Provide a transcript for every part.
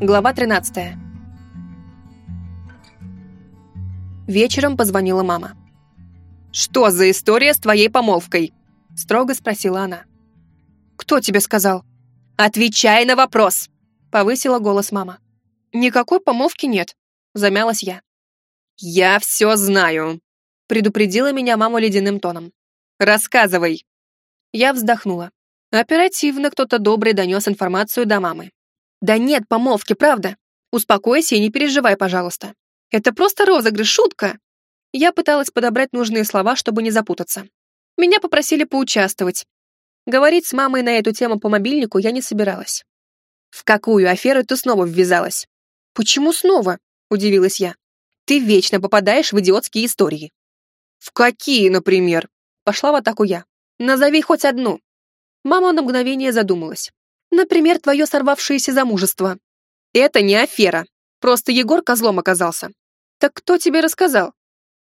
Глава 13. Вечером позвонила мама. «Что за история с твоей помолвкой?» — строго спросила она. «Кто тебе сказал?» «Отвечай на вопрос!» — повысила голос мама. «Никакой помолвки нет», — замялась я. «Я все знаю», — предупредила меня мама ледяным тоном. «Рассказывай». Я вздохнула. Оперативно кто-то добрый донес информацию до мамы. «Да нет помолвки, правда. Успокойся и не переживай, пожалуйста. Это просто розыгрыш, шутка». Я пыталась подобрать нужные слова, чтобы не запутаться. Меня попросили поучаствовать. Говорить с мамой на эту тему по мобильнику я не собиралась. «В какую аферу ты снова ввязалась?» «Почему снова?» — удивилась я. «Ты вечно попадаешь в идиотские истории». «В какие, например?» — пошла в атаку я. «Назови хоть одну». Мама на мгновение задумалась. Например, твое сорвавшееся замужество. Это не афера. Просто Егор козлом оказался. Так кто тебе рассказал?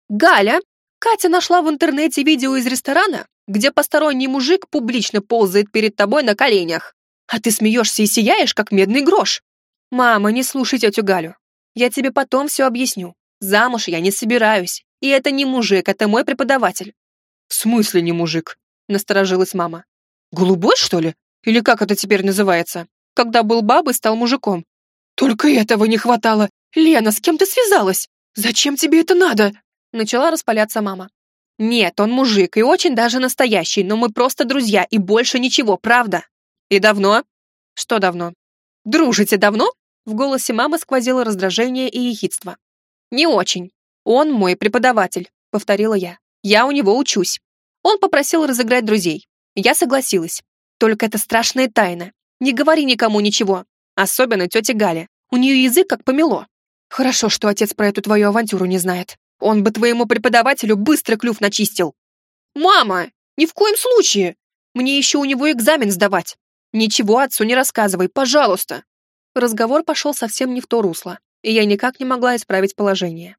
Галя. Катя нашла в интернете видео из ресторана, где посторонний мужик публично ползает перед тобой на коленях. А ты смеешься и сияешь, как медный грош. Мама, не слушай тетю Галю. Я тебе потом все объясню. Замуж я не собираюсь. И это не мужик, это мой преподаватель. В смысле не мужик? Насторожилась мама. Голубой, что ли? Или как это теперь называется? Когда был бабой, стал мужиком. Только этого не хватало. Лена, с кем ты связалась? Зачем тебе это надо? Начала распаляться мама. Нет, он мужик и очень даже настоящий, но мы просто друзья и больше ничего, правда? И давно? Что давно? Дружите давно? В голосе мамы сквозило раздражение и ехидство. Не очень. Он мой преподаватель, повторила я. Я у него учусь. Он попросил разыграть друзей. Я согласилась. Только это страшная тайна. Не говори никому ничего. Особенно тете Гале. У нее язык как помело. Хорошо, что отец про эту твою авантюру не знает. Он бы твоему преподавателю быстро клюв начистил. Мама, ни в коем случае. Мне еще у него экзамен сдавать. Ничего отцу не рассказывай, пожалуйста. Разговор пошел совсем не в то русло, и я никак не могла исправить положение.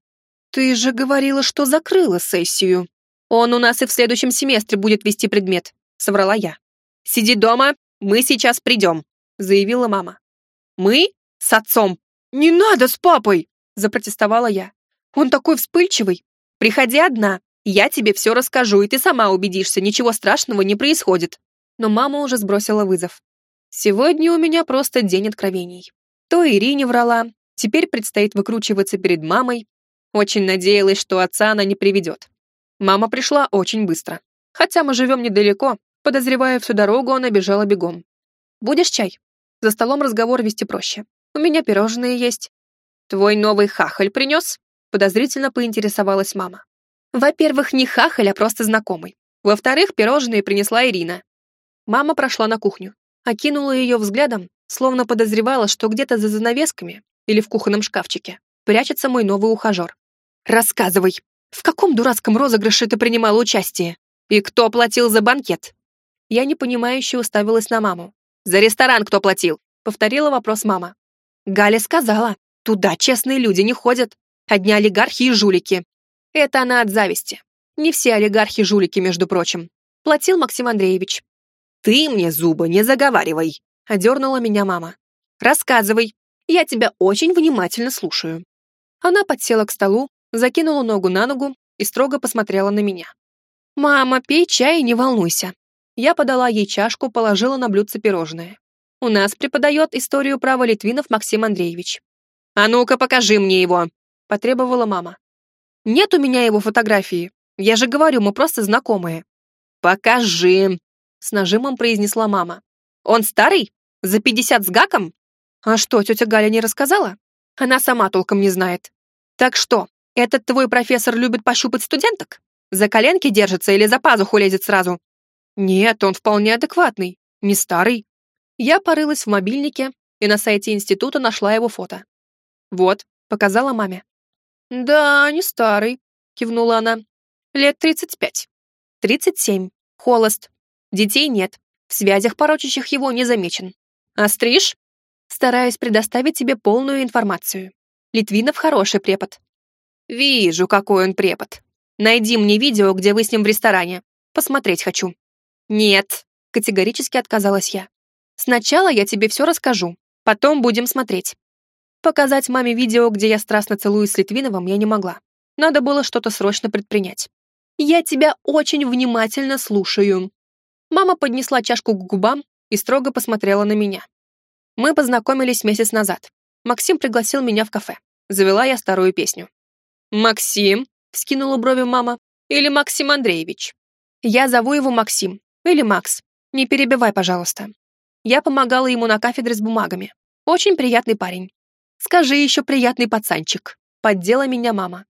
Ты же говорила, что закрыла сессию. Он у нас и в следующем семестре будет вести предмет, соврала я. «Сиди дома, мы сейчас придем», — заявила мама. «Мы? С отцом?» «Не надо с папой!» — запротестовала я. «Он такой вспыльчивый. Приходи одна, я тебе все расскажу, и ты сама убедишься, ничего страшного не происходит». Но мама уже сбросила вызов. Сегодня у меня просто день откровений. То Ирине врала, теперь предстоит выкручиваться перед мамой. Очень надеялась, что отца она не приведет. Мама пришла очень быстро. Хотя мы живем недалеко, Подозревая всю дорогу, она бежала бегом. «Будешь чай?» За столом разговор вести проще. «У меня пирожные есть». «Твой новый хахаль принес?» Подозрительно поинтересовалась мама. «Во-первых, не хахаль, а просто знакомый. Во-вторых, пирожные принесла Ирина». Мама прошла на кухню. Окинула ее взглядом, словно подозревала, что где-то за занавесками или в кухонном шкафчике прячется мой новый ухажер. «Рассказывай, в каком дурацком розыгрыше ты принимала участие? И кто оплатил за банкет?» Я непонимающе уставилась на маму. «За ресторан кто платил?» — повторила вопрос мама. Галя сказала, туда честные люди не ходят. Одни олигархи и жулики. Это она от зависти. Не все олигархи жулики, между прочим. Платил Максим Андреевич. «Ты мне зубы не заговаривай», — одернула меня мама. «Рассказывай. Я тебя очень внимательно слушаю». Она подсела к столу, закинула ногу на ногу и строго посмотрела на меня. «Мама, пей чай и не волнуйся. Я подала ей чашку, положила на блюдце пирожное. У нас преподает историю права Литвинов Максим Андреевич. «А ну-ка, покажи мне его!» — потребовала мама. «Нет у меня его фотографии. Я же говорю, мы просто знакомые». «Покажи!» — с нажимом произнесла мама. «Он старый? За пятьдесят с гаком?» «А что, тетя Галя не рассказала?» Она сама толком не знает. «Так что, этот твой профессор любит пощупать студенток? За коленки держится или за пазуху лезет сразу?» Нет, он вполне адекватный, не старый. Я порылась в мобильнике и на сайте института нашла его фото. Вот, показала маме. Да, не старый, кивнула она. Лет тридцать пять. Тридцать семь. Холост. Детей нет. В связях порочащих его не замечен. А стриж? Стараюсь предоставить тебе полную информацию. Литвинов хороший препод. Вижу, какой он препод. Найди мне видео, где вы с ним в ресторане. Посмотреть хочу. «Нет», — категорически отказалась я. «Сначала я тебе все расскажу, потом будем смотреть. Показать маме видео, где я страстно целуюсь с Литвиновым, я не могла. Надо было что-то срочно предпринять. «Я тебя очень внимательно слушаю». Мама поднесла чашку к губам и строго посмотрела на меня. Мы познакомились месяц назад. Максим пригласил меня в кафе. Завела я старую песню. «Максим?» — вскинула брови мама. «Или Максим Андреевич?» «Я зову его Максим. Или Макс. Не перебивай, пожалуйста». Я помогала ему на кафедре с бумагами. Очень приятный парень. Скажи еще приятный пацанчик. Поддела меня мама.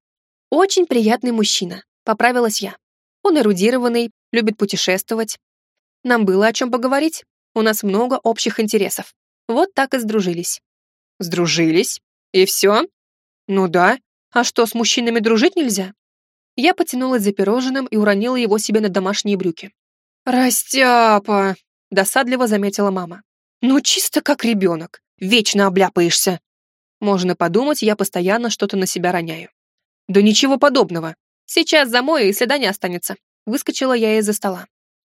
Очень приятный мужчина. Поправилась я. Он эрудированный, любит путешествовать. Нам было о чем поговорить. У нас много общих интересов. Вот так и сдружились. Сдружились? И все? Ну да. А что, с мужчинами дружить нельзя? Я потянулась за пирожным и уронила его себе на домашние брюки. «Растяпа!» — досадливо заметила мама. «Ну, чисто как ребенок. Вечно обляпаешься». Можно подумать, я постоянно что-то на себя роняю. «Да ничего подобного. Сейчас замою, и следа не останется». Выскочила я из-за стола.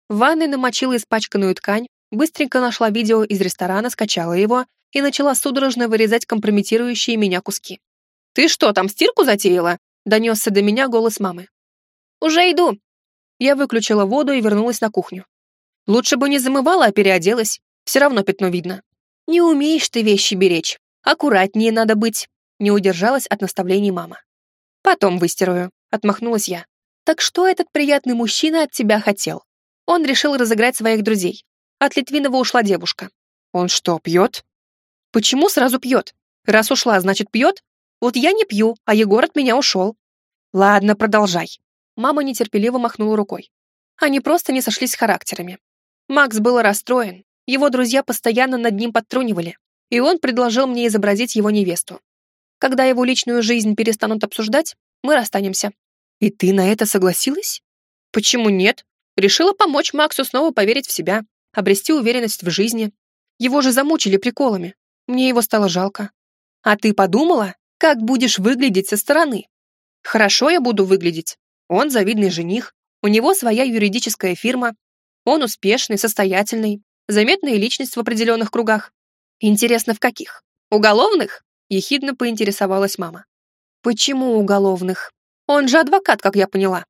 В ванной намочила испачканную ткань, быстренько нашла видео из ресторана, скачала его и начала судорожно вырезать компрометирующие меня куски. «Ты что, там стирку затеяла?» — донесся до меня голос мамы. «Уже иду». Я выключила воду и вернулась на кухню. Лучше бы не замывала, а переоделась. Все равно пятно видно. Не умеешь ты вещи беречь. Аккуратнее надо быть. Не удержалась от наставлений мама. Потом выстираю. Отмахнулась я. Так что этот приятный мужчина от тебя хотел? Он решил разыграть своих друзей. От Литвинова ушла девушка. Он что, пьет? Почему сразу пьет? Раз ушла, значит пьет? Вот я не пью, а Егор от меня ушел. Ладно, продолжай. Мама нетерпеливо махнула рукой. Они просто не сошлись характерами. Макс был расстроен, его друзья постоянно над ним подтрунивали, и он предложил мне изобразить его невесту. Когда его личную жизнь перестанут обсуждать, мы расстанемся. И ты на это согласилась? Почему нет? Решила помочь Максу снова поверить в себя, обрести уверенность в жизни. Его же замучили приколами. Мне его стало жалко. А ты подумала, как будешь выглядеть со стороны. Хорошо я буду выглядеть. Он завидный жених, у него своя юридическая фирма, он успешный, состоятельный, заметная личность в определенных кругах. Интересно, в каких? Уголовных? Ехидно поинтересовалась мама. Почему уголовных? Он же адвокат, как я поняла.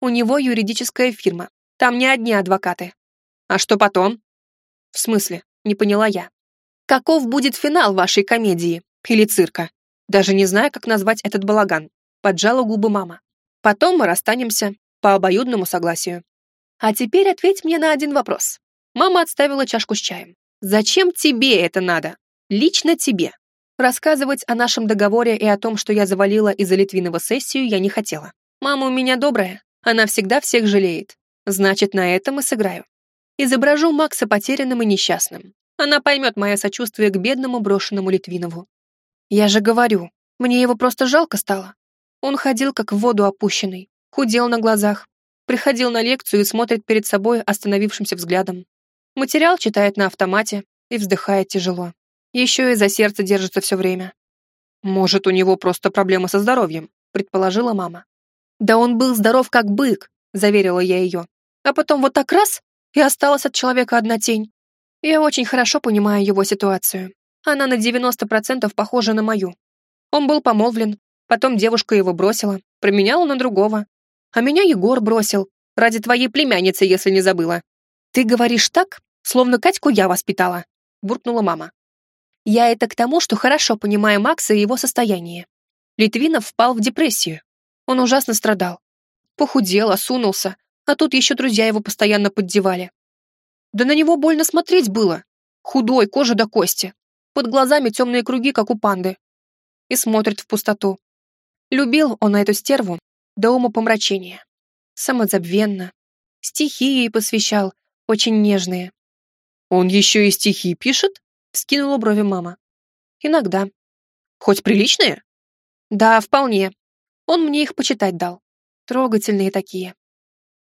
У него юридическая фирма. Там не одни адвокаты. А что потом? В смысле? Не поняла я. Каков будет финал вашей комедии? Или цирка? Даже не знаю, как назвать этот балаган. Поджала губы мама. Потом мы расстанемся по обоюдному согласию. А теперь ответь мне на один вопрос. Мама отставила чашку с чаем. Зачем тебе это надо? Лично тебе. Рассказывать о нашем договоре и о том, что я завалила из-за Литвинова сессию, я не хотела. Мама у меня добрая. Она всегда всех жалеет. Значит, на этом и сыграю. Изображу Макса потерянным и несчастным. Она поймет мое сочувствие к бедному брошенному Литвинову. Я же говорю, мне его просто жалко стало. Он ходил как в воду опущенный, худел на глазах, приходил на лекцию и смотрит перед собой остановившимся взглядом. Материал читает на автомате и вздыхает тяжело. Еще и за сердце держится все время. Может, у него просто проблемы со здоровьем, предположила мама. Да он был здоров как бык, заверила я ее. А потом вот так раз, и осталась от человека одна тень. Я очень хорошо понимаю его ситуацию. Она на 90% похожа на мою. Он был помолвлен, потом девушка его бросила, променяла на другого. А меня Егор бросил, ради твоей племянницы, если не забыла. Ты говоришь так, словно Катьку я воспитала, буркнула мама. Я это к тому, что хорошо понимаю Макса и его состояние. Литвинов впал в депрессию. Он ужасно страдал. Похудел, осунулся, а тут еще друзья его постоянно поддевали. Да на него больно смотреть было. Худой, кожа до кости. Под глазами темные круги, как у панды. И смотрит в пустоту. Любил он эту стерву до ума помрачения. Самозабвенно. Стихи ей посвящал, очень нежные. «Он еще и стихи пишет?» — скинула брови мама. «Иногда». «Хоть приличные?» «Да, вполне. Он мне их почитать дал. Трогательные такие.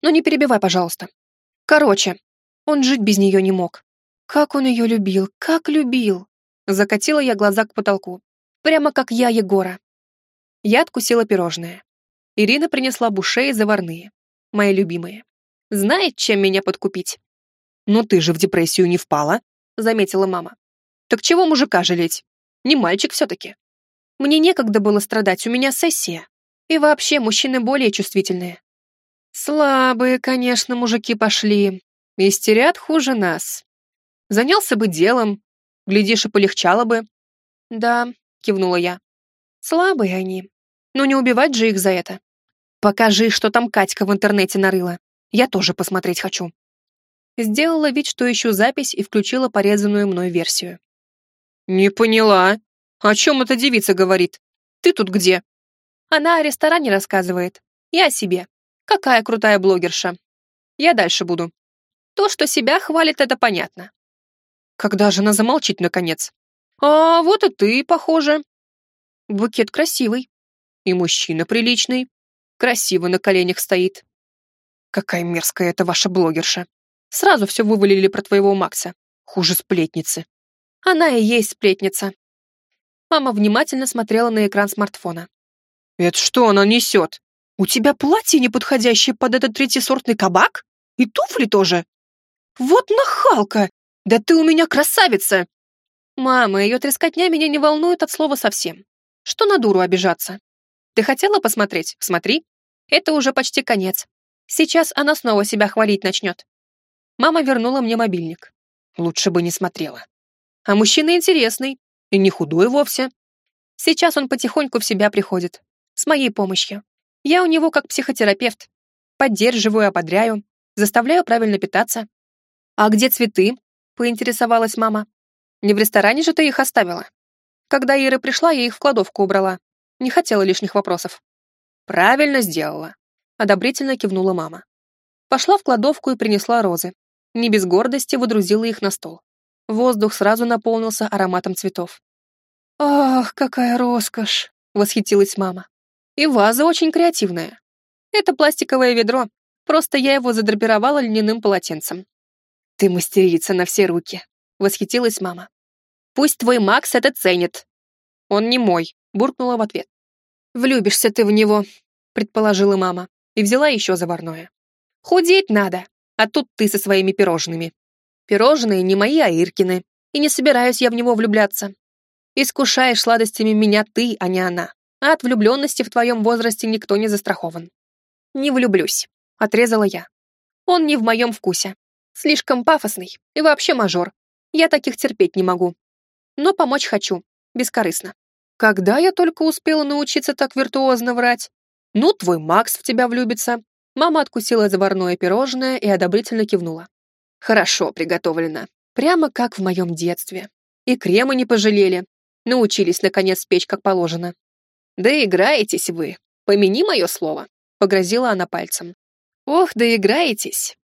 Но не перебивай, пожалуйста. Короче, он жить без нее не мог. Как он ее любил, как любил!» Закатила я глаза к потолку. Прямо как я Егора. Я откусила пирожное. Ирина принесла буше и заварные. Мои любимые. Знает, чем меня подкупить. «Но ты же в депрессию не впала», — заметила мама. «Так чего мужика жалеть? Не мальчик все-таки. Мне некогда было страдать, у меня сессия. И вообще, мужчины более чувствительные. Слабые, конечно, мужики пошли. Истерят хуже нас. Занялся бы делом. Глядишь, и полегчало бы. Да, кивнула я. Слабые они. Но не убивать же их за это. Покажи, что там Катька в интернете нарыла. Я тоже посмотреть хочу. Сделала вид, что ищу запись и включила порезанную мной версию. «Не поняла. О чем эта девица говорит? Ты тут где?» Она о ресторане рассказывает. Я о себе. Какая крутая блогерша. Я дальше буду. То, что себя хвалит, это понятно. Когда же она замолчит, наконец? А вот и ты, похоже. Букет красивый. И мужчина приличный. Красиво на коленях стоит. Какая мерзкая эта ваша блогерша. Сразу все вывалили про твоего Макса. Хуже сплетницы. Она и есть сплетница. Мама внимательно смотрела на экран смартфона. «Это что она несет? У тебя платье, неподходящее под этот третьесортный кабак? И туфли тоже? Вот нахалка! Да ты у меня красавица!» «Мама, ее трескотня меня не волнует от слова совсем. Что на дуру обижаться? Ты хотела посмотреть? Смотри. Это уже почти конец. Сейчас она снова себя хвалить начнет». Мама вернула мне мобильник. Лучше бы не смотрела. А мужчина интересный и не худой вовсе. Сейчас он потихоньку в себя приходит. С моей помощью. Я у него как психотерапевт. Поддерживаю, ободряю, заставляю правильно питаться. «А где цветы?» — поинтересовалась мама. «Не в ресторане же ты их оставила?» Когда Ира пришла, я их в кладовку убрала. Не хотела лишних вопросов. «Правильно сделала», — одобрительно кивнула мама. Пошла в кладовку и принесла розы. Не без гордости выдрузила их на стол. Воздух сразу наполнился ароматом цветов. «Ах, какая роскошь!» — восхитилась мама. И ваза очень креативная. Это пластиковое ведро, просто я его задрапировала льняным полотенцем. Ты мастерица на все руки, восхитилась мама. Пусть твой Макс это ценит. Он не мой, буркнула в ответ. Влюбишься ты в него, предположила мама и взяла еще заварное. Худеть надо, а тут ты со своими пирожными. Пирожные не мои, а Иркины, и не собираюсь я в него влюбляться. Искушаешь сладостями меня ты, а не она а от влюбленности в твоем возрасте никто не застрахован. Не влюблюсь, отрезала я. Он не в моем вкусе. Слишком пафосный и вообще мажор. Я таких терпеть не могу. Но помочь хочу, бескорыстно. Когда я только успела научиться так виртуозно врать? Ну, твой Макс в тебя влюбится. Мама откусила заварное пирожное и одобрительно кивнула. Хорошо приготовлено. Прямо как в моем детстве. И крема не пожалели. Научились, наконец, печь как положено. «Да играетесь вы, помяни мое слово», — погрозила она пальцем. «Ох, да играетесь.